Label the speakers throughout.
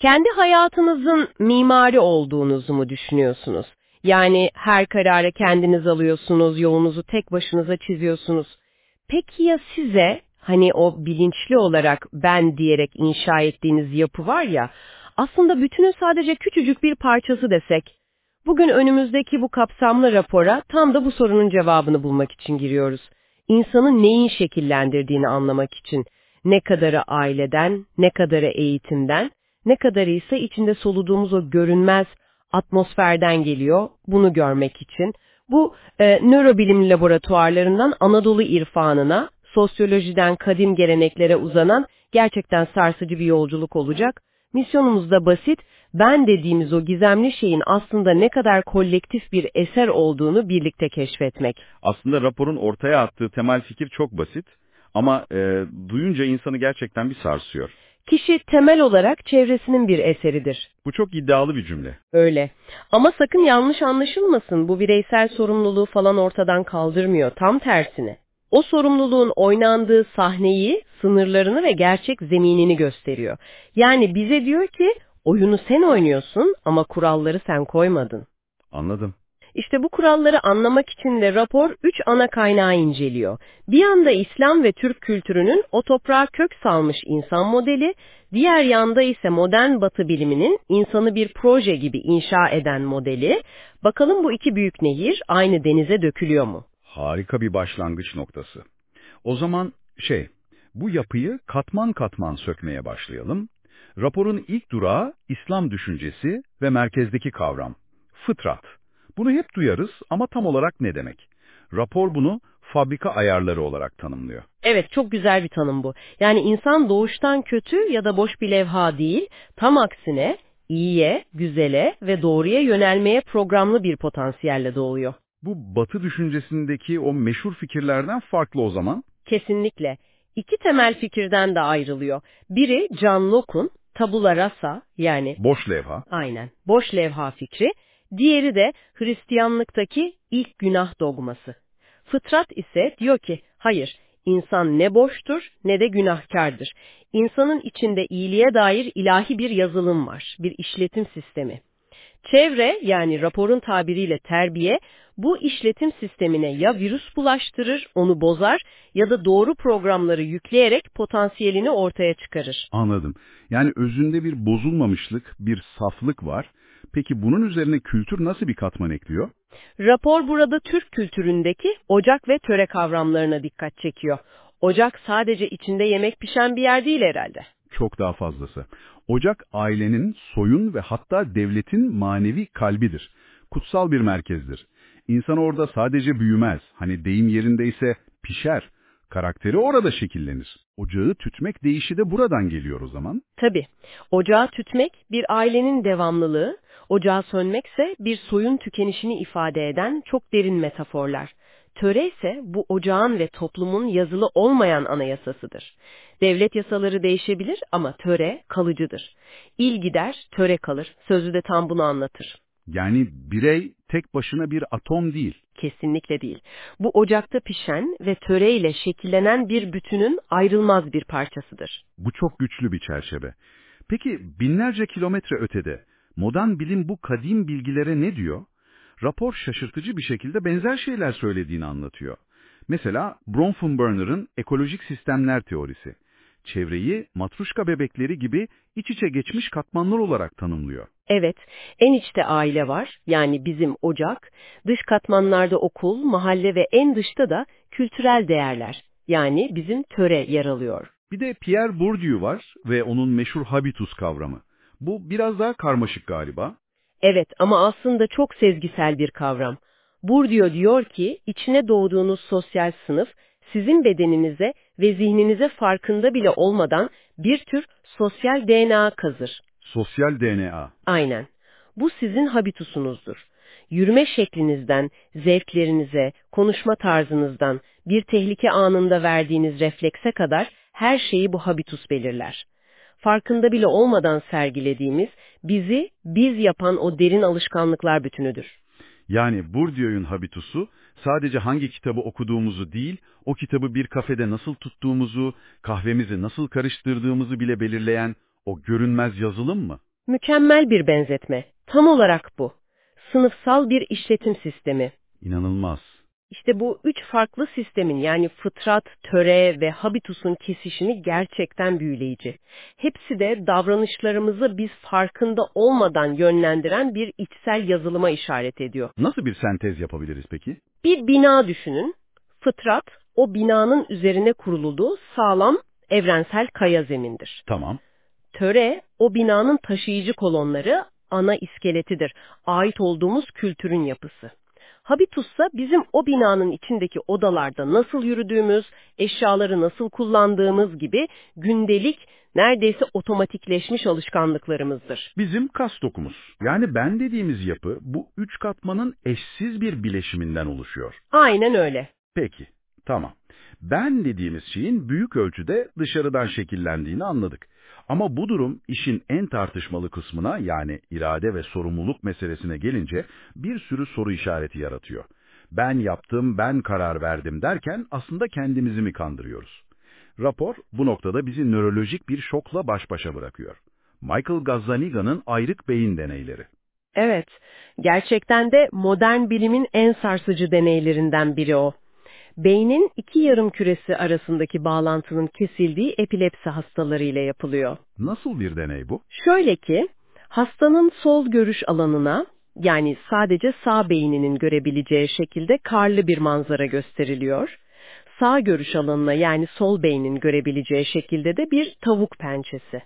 Speaker 1: Kendi hayatınızın mimari olduğunuzu mu düşünüyorsunuz? Yani her kararı kendiniz alıyorsunuz, yolunuzu tek başınıza çiziyorsunuz. Peki ya size hani o bilinçli olarak ben diyerek inşa ettiğiniz yapı var ya, aslında bütünün sadece küçücük bir parçası desek, bugün önümüzdeki bu kapsamlı rapora tam da bu sorunun cevabını bulmak için giriyoruz. İnsanın neyin şekillendirdiğini anlamak için. Ne kadarı aileden, ne kadarı eğitimden, ne kadarı ise içinde soluduğumuz o görünmez atmosferden geliyor bunu görmek için. Bu e, nörobilim laboratuvarlarından Anadolu irfanına, sosyolojiden kadim geleneklere uzanan gerçekten sarsıcı bir yolculuk olacak. Misyonumuz da basit, ben dediğimiz o gizemli şeyin aslında ne kadar kolektif bir eser olduğunu birlikte keşfetmek.
Speaker 2: Aslında raporun ortaya attığı temel fikir çok basit ama e, duyunca insanı gerçekten bir sarsıyor.
Speaker 1: Kişi temel olarak çevresinin bir eseridir.
Speaker 2: Bu çok iddialı bir cümle.
Speaker 1: Öyle. Ama sakın yanlış anlaşılmasın. Bu bireysel sorumluluğu falan ortadan kaldırmıyor. Tam tersine. O sorumluluğun oynandığı sahneyi, sınırlarını ve gerçek zeminini gösteriyor. Yani bize diyor ki oyunu sen oynuyorsun ama kuralları sen koymadın.
Speaker 2: Anladım.
Speaker 1: İşte bu kuralları anlamak için de rapor üç ana kaynağı inceliyor. Bir yanda İslam ve Türk kültürünün o toprağa kök salmış insan modeli, diğer yanda ise modern batı biliminin insanı bir proje gibi inşa eden modeli. Bakalım bu iki büyük nehir aynı denize dökülüyor mu?
Speaker 2: Harika bir başlangıç noktası. O zaman şey, bu yapıyı katman katman sökmeye başlayalım. Raporun ilk durağı İslam düşüncesi ve merkezdeki kavram, fıtrat. Bunu hep duyarız ama tam olarak ne demek? Rapor bunu fabrika ayarları olarak tanımlıyor.
Speaker 1: Evet, çok güzel bir tanım bu. Yani insan doğuştan kötü ya da boş bir levha değil, tam aksine iyiye, güzele ve doğruya yönelmeye programlı bir potansiyelle doğuyor.
Speaker 2: Bu batı düşüncesindeki o meşhur fikirlerden farklı o zaman.
Speaker 1: Kesinlikle. İki temel fikirden de ayrılıyor. Biri John Locke'un tabula rasa yani
Speaker 2: Boş levha.
Speaker 1: aynen boş levha fikri, diğeri de Hristiyanlıktaki ilk günah dogması. Fıtrat ise diyor ki hayır insan ne boştur ne de günahkardır. İnsanın içinde iyiliğe dair ilahi bir yazılım var, bir işletim sistemi. Çevre yani raporun tabiriyle terbiye bu işletim sistemine ya virüs bulaştırır, onu bozar ya da doğru programları yükleyerek potansiyelini ortaya çıkarır.
Speaker 2: Anladım. Yani özünde bir bozulmamışlık, bir saflık var. Peki bunun üzerine kültür nasıl bir katman ekliyor?
Speaker 1: Rapor burada Türk kültüründeki ocak ve töre kavramlarına dikkat çekiyor. Ocak sadece içinde yemek pişen bir yer değil herhalde.
Speaker 2: Çok daha fazlası. Ocak ailenin, soyun ve hatta devletin manevi kalbidir. Kutsal bir merkezdir. İnsan orada sadece büyümez, hani deyim yerindeyse pişer. Karakteri orada şekillenir. Ocağı tütmek deyişi de buradan geliyor o zaman.
Speaker 1: Tabii, ocağı tütmek bir ailenin devamlılığı, ocağı sönmekse bir soyun tükenişini ifade eden çok derin metaforlar. Töre ise bu ocağın ve toplumun yazılı olmayan anayasasıdır. Devlet yasaları değişebilir ama töre kalıcıdır. İl gider, töre kalır. Sözü de tam bunu anlatır.
Speaker 2: Yani birey tek başına bir atom değil.
Speaker 1: Kesinlikle değil. Bu ocakta pişen ve töreyle şekillenen bir bütünün ayrılmaz bir parçasıdır.
Speaker 2: Bu çok güçlü bir çerçeve. Peki binlerce kilometre ötede modern bilim bu kadim bilgilere ne diyor? Rapor şaşırtıcı bir şekilde benzer şeyler söylediğini anlatıyor. Mesela Bronfenbrenner'ın ekolojik sistemler teorisi. Çevreyi matruşka bebekleri gibi iç içe geçmiş katmanlar olarak tanımlıyor.
Speaker 1: Evet, en içte aile var, yani bizim ocak, dış katmanlarda okul, mahalle ve en dışta da kültürel değerler, yani bizim töre yer alıyor.
Speaker 2: Bir de Pierre Bourdieu var ve onun meşhur habitus kavramı. Bu biraz daha karmaşık galiba.
Speaker 1: Evet ama aslında çok sezgisel bir kavram. Bourdieu diyor ki, içine doğduğunuz sosyal sınıf, sizin bedeninize ve zihninize farkında bile olmadan bir tür sosyal DNA kazır.
Speaker 2: Sosyal DNA.
Speaker 1: Aynen. Bu sizin habitusunuzdur. Yürüme şeklinizden, zevklerinize, konuşma tarzınızdan, bir tehlike anında verdiğiniz reflekse kadar her şeyi bu habitus belirler. Farkında bile olmadan sergilediğimiz, bizi biz yapan o derin alışkanlıklar bütünüdür.
Speaker 2: Yani Bourdieu'nun habitusu sadece hangi kitabı okuduğumuzu değil, o kitabı bir kafede nasıl tuttuğumuzu, kahvemizi nasıl karıştırdığımızı bile belirleyen o görünmez yazılım mı?
Speaker 1: Mükemmel bir benzetme. Tam olarak bu. Sınıfsal bir işletim sistemi.
Speaker 2: İnanılmaz.
Speaker 1: İşte bu üç farklı sistemin yani fıtrat, töre ve habitusun kesişimi gerçekten büyüleyici. Hepsi de davranışlarımızı biz farkında olmadan yönlendiren bir içsel yazılıma işaret ediyor.
Speaker 2: Nasıl bir sentez yapabiliriz peki?
Speaker 1: Bir bina düşünün. Fıtrat, o binanın üzerine kurulduğu sağlam, evrensel kaya zemindir.
Speaker 2: Tamam.
Speaker 1: Töre, o binanın taşıyıcı kolonları, ana iskeletidir. Ait olduğumuz kültürün yapısı. Habitussa bizim o binanın içindeki odalarda nasıl yürüdüğümüz, eşyaları nasıl kullandığımız gibi gündelik, neredeyse otomatikleşmiş alışkanlıklarımızdır.
Speaker 2: Bizim kas dokumuz. Yani ben dediğimiz yapı bu üç katmanın eşsiz bir bileşiminden oluşuyor.
Speaker 1: Aynen öyle.
Speaker 2: Peki, tamam. Ben dediğimiz şeyin büyük ölçüde dışarıdan şekillendiğini anladık. Ama bu durum işin en tartışmalı kısmına yani irade ve sorumluluk meselesine gelince bir sürü soru işareti yaratıyor. Ben yaptım, ben karar verdim derken aslında kendimizi mi kandırıyoruz? Rapor bu noktada bizi nörolojik bir şokla baş başa bırakıyor. Michael Gazzaniga'nın ayrık beyin deneyleri.
Speaker 1: Evet, gerçekten de modern bilimin en sarsıcı deneylerinden biri o. Beynin iki yarım küresi arasındaki bağlantının kesildiği epilepsi hastalarıyla yapılıyor.
Speaker 2: Nasıl bir deney bu?
Speaker 1: Şöyle ki, hastanın sol görüş alanına, yani sadece sağ beyninin görebileceği şekilde karlı bir manzara gösteriliyor. Sağ görüş alanına yani sol beynin görebileceği şekilde de bir tavuk pençesi.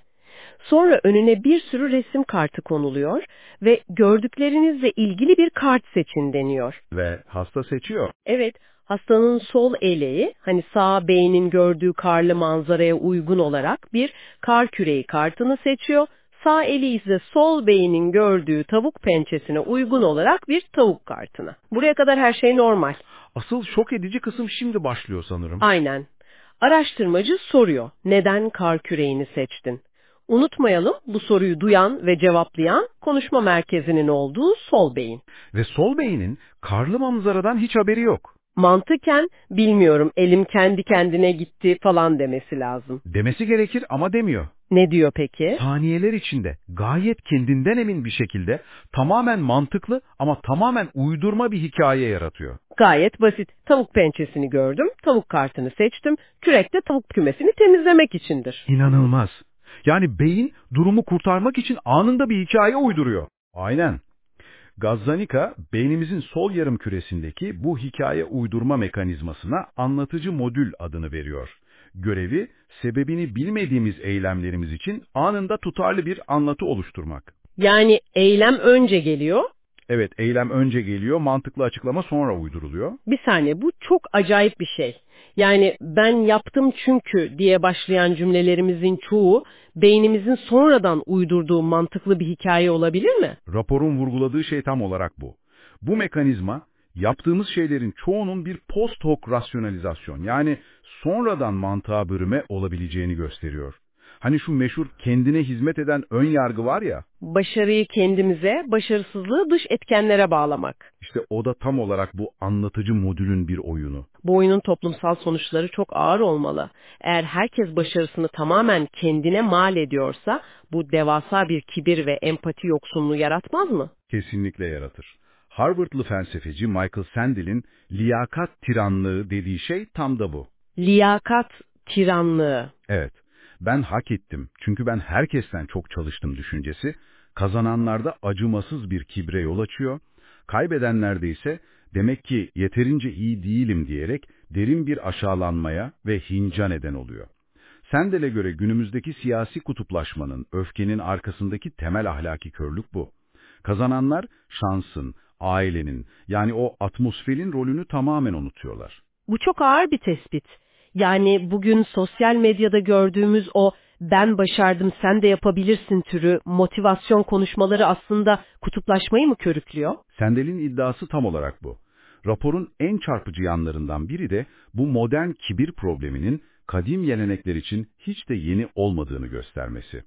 Speaker 1: Sonra önüne bir sürü resim kartı konuluyor ve gördüklerinizle ilgili bir kart seçin deniyor.
Speaker 2: Ve hasta seçiyor.
Speaker 1: Evet, hastanın sol eleği, hani sağ beynin gördüğü karlı manzaraya uygun olarak bir kar küreği kartını seçiyor. Sağ eli ise sol beynin gördüğü tavuk pençesine uygun olarak bir tavuk kartını. Buraya kadar her şey normal.
Speaker 2: Asıl şok edici kısım şimdi başlıyor sanırım.
Speaker 1: Aynen. Araştırmacı soruyor, neden kar küreğini seçtin? Unutmayalım bu soruyu duyan ve cevaplayan konuşma merkezinin olduğu sol beyin.
Speaker 2: Ve sol beynin karlı manzaradan hiç haberi yok.
Speaker 1: Mantıken bilmiyorum elim kendi kendine gitti falan demesi lazım.
Speaker 2: Demesi gerekir ama demiyor.
Speaker 1: Ne diyor peki?
Speaker 2: Saniyeler içinde gayet kendinden emin bir şekilde tamamen mantıklı ama tamamen uydurma bir hikaye yaratıyor.
Speaker 1: Gayet basit. Tavuk pençesini gördüm, tavuk kartını seçtim, kürek de tavuk kümesini temizlemek içindir.
Speaker 2: İnanılmaz. Yani beyin durumu kurtarmak için anında bir hikaye uyduruyor. Aynen. Gazzanika, beynimizin sol yarım küresindeki bu hikaye uydurma mekanizmasına anlatıcı modül adını veriyor. Görevi, sebebini bilmediğimiz eylemlerimiz için anında tutarlı bir anlatı oluşturmak.
Speaker 1: Yani eylem önce geliyor.
Speaker 2: Evet, eylem önce geliyor, mantıklı açıklama sonra uyduruluyor.
Speaker 1: Bir saniye, bu çok acayip bir şey. Yani ben yaptım çünkü diye başlayan cümlelerimizin çoğu beynimizin sonradan uydurduğu mantıklı bir hikaye olabilir mi?
Speaker 2: Raporun vurguladığı şey tam olarak bu. Bu mekanizma yaptığımız şeylerin çoğunun bir post hoc rasyonalizasyon yani sonradan mantığa bürüme olabileceğini gösteriyor. Hani şu meşhur kendine hizmet eden ön yargı var ya.
Speaker 1: Başarıyı kendimize, başarısızlığı dış etkenlere bağlamak.
Speaker 2: İşte o da tam olarak bu anlatıcı modülün bir oyunu.
Speaker 1: Bu oyunun toplumsal sonuçları çok ağır olmalı. Eğer herkes başarısını tamamen kendine mal ediyorsa bu devasa bir kibir ve empati yoksunluğu yaratmaz mı?
Speaker 2: Kesinlikle yaratır. Harvardlı felsefeci Michael Sandel'in liyakat tiranlığı dediği şey tam da bu.
Speaker 1: Liyakat tiranlığı.
Speaker 2: Evet, ben hak ettim çünkü ben herkesten çok çalıştım düşüncesi, kazananlarda acımasız bir kibre yol açıyor, kaybedenlerde ise demek ki yeterince iyi değilim diyerek derin bir aşağılanmaya ve hinca neden oluyor. Sendel'e göre günümüzdeki siyasi kutuplaşmanın, öfkenin arkasındaki temel ahlaki körlük bu. Kazananlar şansın, ailenin yani o atmosferin rolünü tamamen unutuyorlar.
Speaker 1: Bu çok ağır bir tespit. Yani bugün sosyal medyada gördüğümüz o ben başardım sen de yapabilirsin türü motivasyon konuşmaları aslında kutuplaşmayı mı körüklüyor?
Speaker 2: Sendel'in iddiası tam olarak bu. Raporun en çarpıcı yanlarından biri de bu modern kibir probleminin kadim gelenekler için hiç de yeni olmadığını göstermesi.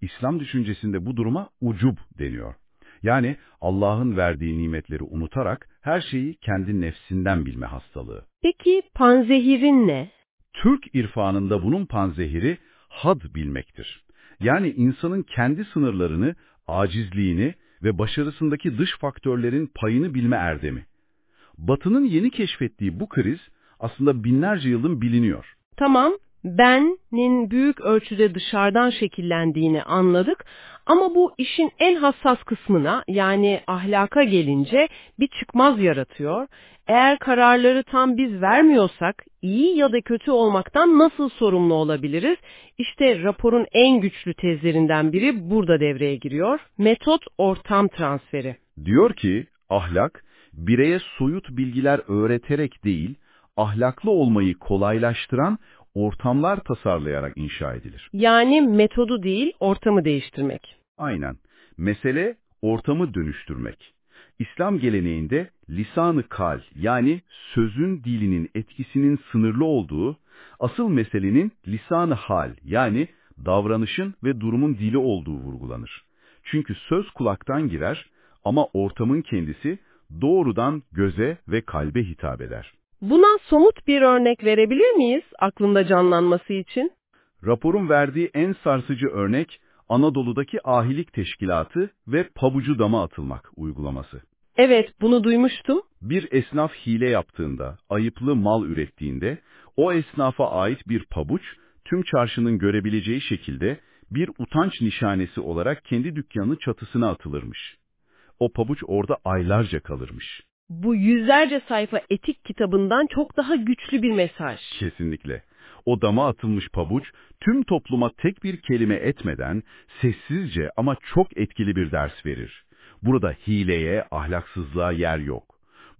Speaker 2: İslam düşüncesinde bu duruma ucub deniyor. Yani Allah'ın verdiği nimetleri unutarak her şeyi kendi nefsinden bilme hastalığı.
Speaker 1: Peki panzehirin ne?
Speaker 2: Türk irfanında bunun panzehiri had bilmektir. Yani insanın kendi sınırlarını acizliğini ve başarısındaki dış faktörlerin payını bilme erdemi. Batı'nın yeni keşfettiği bu kriz aslında binlerce yılın biliniyor.
Speaker 1: Tamam, benin büyük ölçüde dışarıdan şekillendiğini anladık ama bu işin en hassas kısmına yani ahlaka gelince bir çıkmaz yaratıyor. Eğer kararları tam biz vermiyorsak iyi ya da kötü olmaktan nasıl sorumlu olabiliriz? İşte raporun en güçlü tezlerinden biri burada devreye giriyor. Metot ortam transferi.
Speaker 2: Diyor ki ahlak bireye soyut bilgiler öğreterek değil, ahlaklı olmayı kolaylaştıran ortamlar tasarlayarak inşa edilir.
Speaker 1: Yani metodu değil, ortamı değiştirmek.
Speaker 2: Aynen. Mesele ortamı dönüştürmek. İslam geleneğinde lisanı kal yani sözün dilinin etkisinin sınırlı olduğu, asıl meselenin lisanı hal yani davranışın ve durumun dili olduğu vurgulanır. Çünkü söz kulaktan girer ama ortamın kendisi doğrudan göze ve kalbe hitap eder.
Speaker 1: Buna somut bir örnek verebilir miyiz aklında canlanması için?
Speaker 2: Raporun verdiği en sarsıcı örnek Anadolu'daki ahilik teşkilatı ve pabucu dama atılmak uygulaması.
Speaker 1: Evet, bunu duymuştum.
Speaker 2: Bir esnaf hile yaptığında, ayıplı mal ürettiğinde, o esnafa ait bir pabuç, tüm çarşının görebileceği şekilde bir utanç nişanesi olarak kendi dükkanının çatısına atılırmış. O pabuç orada aylarca kalırmış.
Speaker 1: Bu yüzlerce sayfa etik kitabından çok daha güçlü bir mesaj.
Speaker 2: Kesinlikle. O dama atılmış pabuç, tüm topluma tek bir kelime etmeden, sessizce ama çok etkili bir ders verir. Burada hileye, ahlaksızlığa yer yok.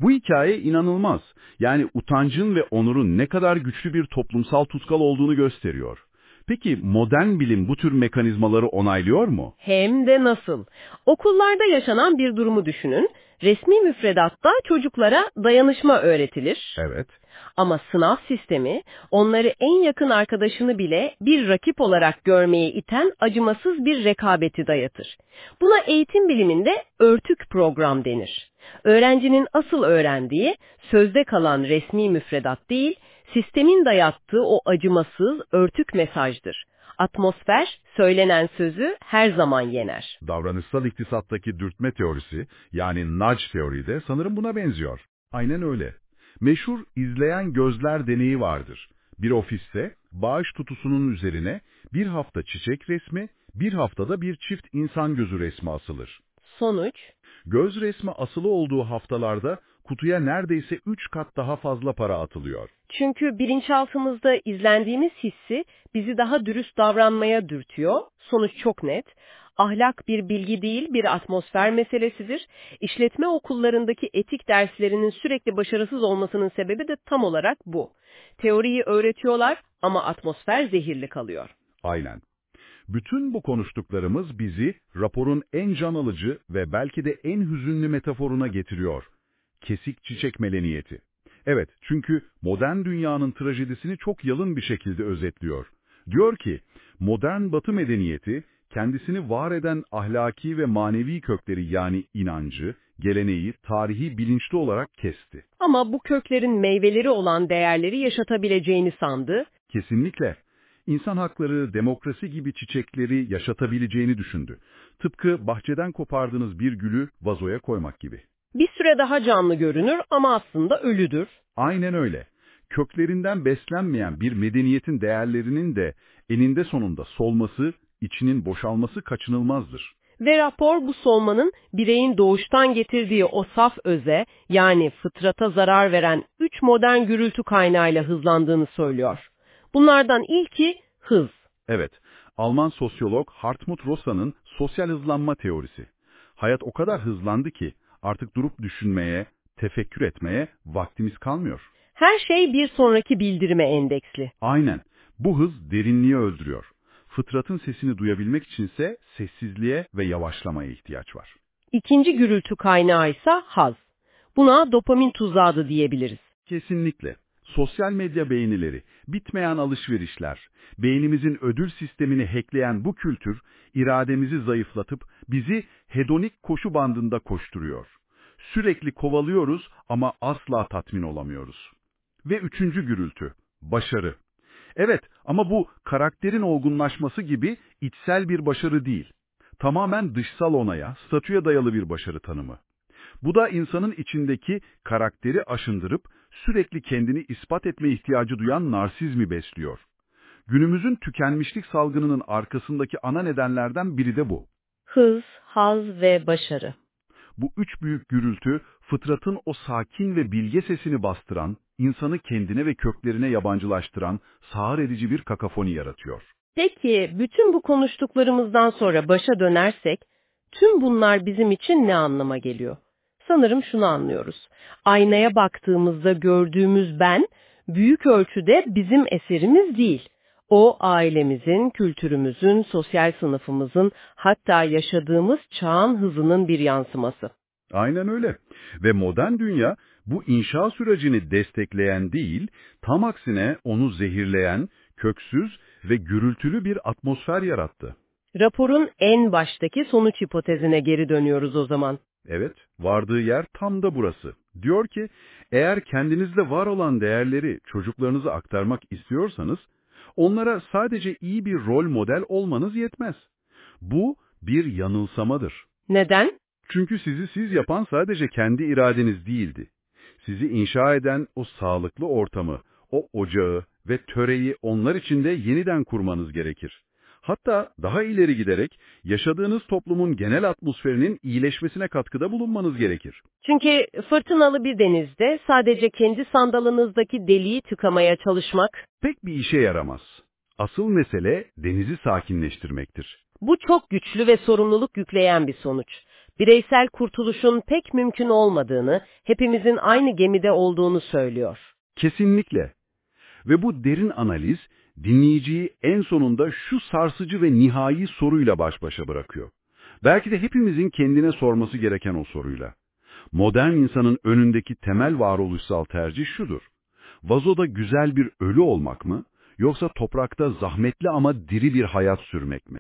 Speaker 2: Bu hikaye inanılmaz. Yani utancın ve onurun ne kadar güçlü bir toplumsal tutkal olduğunu gösteriyor. Peki modern bilim bu tür mekanizmaları onaylıyor mu?
Speaker 1: Hem de nasıl? Okullarda yaşanan bir durumu düşünün. Resmi müfredatta çocuklara dayanışma öğretilir.
Speaker 2: Evet.
Speaker 1: Ama sınav sistemi onları en yakın arkadaşını bile bir rakip olarak görmeye iten acımasız bir rekabeti dayatır. Buna eğitim biliminde örtük program denir. Öğrencinin asıl öğrendiği sözde kalan resmi müfredat değil, sistemin dayattığı o acımasız örtük mesajdır. Atmosfer, söylenen sözü her zaman yener.
Speaker 2: Davranışsal iktisattaki dürtme teorisi, yani nudge teori de sanırım buna benziyor. Aynen öyle. Meşhur izleyen gözler deneyi vardır. Bir ofiste bağış tutusunun üzerine bir hafta çiçek resmi, bir haftada bir çift insan gözü resmi asılır.
Speaker 1: Sonuç?
Speaker 2: Göz resmi asılı olduğu haftalarda kutuya neredeyse 3 kat daha fazla para atılıyor.
Speaker 1: Çünkü bilinçaltımızda izlendiğimiz hissi bizi daha dürüst davranmaya dürtüyor. Sonuç çok net. Ahlak bir bilgi değil, bir atmosfer meselesidir. İşletme okullarındaki etik derslerinin sürekli başarısız olmasının sebebi de tam olarak bu. Teoriyi öğretiyorlar ama atmosfer zehirli kalıyor.
Speaker 2: Aynen. Bütün bu konuştuklarımız bizi raporun en can alıcı ve belki de en hüzünlü metaforuna getiriyor. Kesik çiçek meleniyeti. Evet, çünkü modern dünyanın trajedisini çok yalın bir şekilde özetliyor. Diyor ki, modern batı medeniyeti, kendisini var eden ahlaki ve manevi kökleri yani inancı, geleneği, tarihi bilinçli olarak kesti.
Speaker 1: Ama bu köklerin meyveleri olan değerleri yaşatabileceğini sandı.
Speaker 2: Kesinlikle. İnsan hakları, demokrasi gibi çiçekleri yaşatabileceğini düşündü. Tıpkı bahçeden kopardığınız bir gülü vazoya koymak gibi.
Speaker 1: Bir süre daha canlı görünür ama aslında ölüdür.
Speaker 2: Aynen öyle. Köklerinden beslenmeyen bir medeniyetin değerlerinin de eninde sonunda solması, içinin boşalması kaçınılmazdır.
Speaker 1: Ve rapor bu solmanın bireyin doğuştan getirdiği o saf öze yani fıtrata zarar veren üç modern gürültü kaynağıyla hızlandığını söylüyor. Bunlardan ilki hız.
Speaker 2: Evet, Alman sosyolog Hartmut Rossa'nın sosyal hızlanma teorisi. Hayat o kadar hızlandı ki artık durup düşünmeye, tefekkür etmeye vaktimiz kalmıyor.
Speaker 1: Her şey bir sonraki bildirime endeksli.
Speaker 2: Aynen. Bu hız derinliği öldürüyor. Fıtratın sesini duyabilmek içinse sessizliğe ve yavaşlamaya ihtiyaç var.
Speaker 1: İkinci gürültü kaynağı ise haz. Buna dopamin tuzağı da diyebiliriz.
Speaker 2: Kesinlikle. Sosyal medya beğenileri, bitmeyen alışverişler, beynimizin ödül sistemini hackleyen bu kültür, irademizi zayıflatıp bizi hedonik koşu bandında koşturuyor. Sürekli kovalıyoruz ama asla tatmin olamıyoruz. Ve üçüncü gürültü, başarı. Evet ama bu karakterin olgunlaşması gibi içsel bir başarı değil. Tamamen dışsal onaya, statüye dayalı bir başarı tanımı. Bu da insanın içindeki karakteri aşındırıp sürekli kendini ispat etme ihtiyacı duyan narsizmi besliyor. Günümüzün tükenmişlik salgınının arkasındaki ana nedenlerden biri de bu.
Speaker 1: Hız, haz ve başarı.
Speaker 2: Bu üç büyük gürültü, fıtratın o sakin ve bilge sesini bastıran, insanı kendine ve köklerine yabancılaştıran, sağır edici bir kakafoni yaratıyor.
Speaker 1: Peki, bütün bu konuştuklarımızdan sonra başa dönersek, tüm bunlar bizim için ne anlama geliyor? Sanırım şunu anlıyoruz. Aynaya baktığımızda gördüğümüz ben, büyük ölçüde bizim eserimiz değil. O ailemizin, kültürümüzün, sosyal sınıfımızın, hatta yaşadığımız çağın hızının bir yansıması.
Speaker 2: Aynen öyle. Ve modern dünya bu inşa sürecini destekleyen değil, tam aksine onu zehirleyen, köksüz ve gürültülü bir atmosfer yarattı.
Speaker 1: Raporun en baştaki sonuç hipotezine geri dönüyoruz o zaman.
Speaker 2: Evet, vardığı yer tam da burası. Diyor ki, eğer kendinizde var olan değerleri çocuklarınıza aktarmak istiyorsanız, onlara sadece iyi bir rol model olmanız yetmez. Bu bir yanılsamadır.
Speaker 1: Neden?
Speaker 2: Çünkü sizi siz yapan sadece kendi iradeniz değildi. Sizi inşa eden o sağlıklı ortamı, o ocağı ve töreyi onlar için de yeniden kurmanız gerekir. Hatta daha ileri giderek yaşadığınız toplumun genel atmosferinin iyileşmesine katkıda bulunmanız gerekir.
Speaker 1: Çünkü fırtınalı bir denizde sadece kendi sandalınızdaki deliği tıkamaya çalışmak,
Speaker 2: Pek bir işe yaramaz. Asıl mesele denizi sakinleştirmektir.
Speaker 1: bu çok güçlü ve sorumluluk yükleyen bir sonuç. Bireysel kurtuluşun pek mümkün olmadığını, hepimizin aynı gemide olduğunu söylüyor.
Speaker 2: Kesinlikle. Ve bu derin analiz dinleyiciyi en sonunda şu sarsıcı ve nihai soruyla baş başa bırakıyor. Belki de hepimizin kendine sorması gereken o soruyla. Modern insanın önündeki temel varoluşsal tercih şudur. Vazoda güzel bir ölü olmak mı, yoksa toprakta zahmetli ama diri bir hayat sürmek mi?